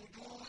وجوه